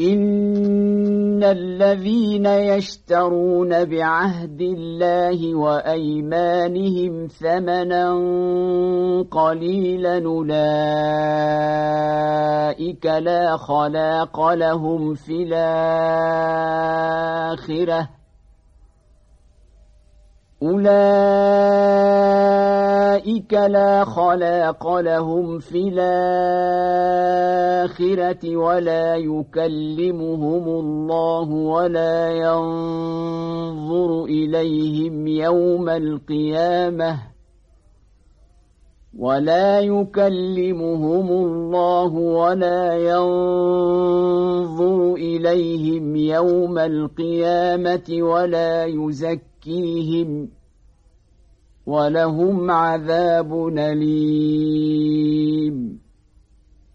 إن الذين يشترون بعهد الله وأيمانهم ثمنا قليلا أولئك لا خلاق لهم في الآخرة أولئك لا خلاق لهم في الآخرة ولا يكلمهم الله ولا ينظر إليهم يوم القيامة ولا يكلمهم الله ولا ينظر إليهم يوم القيامة ولا يزكي يزكيهم ولهم عذاب أليم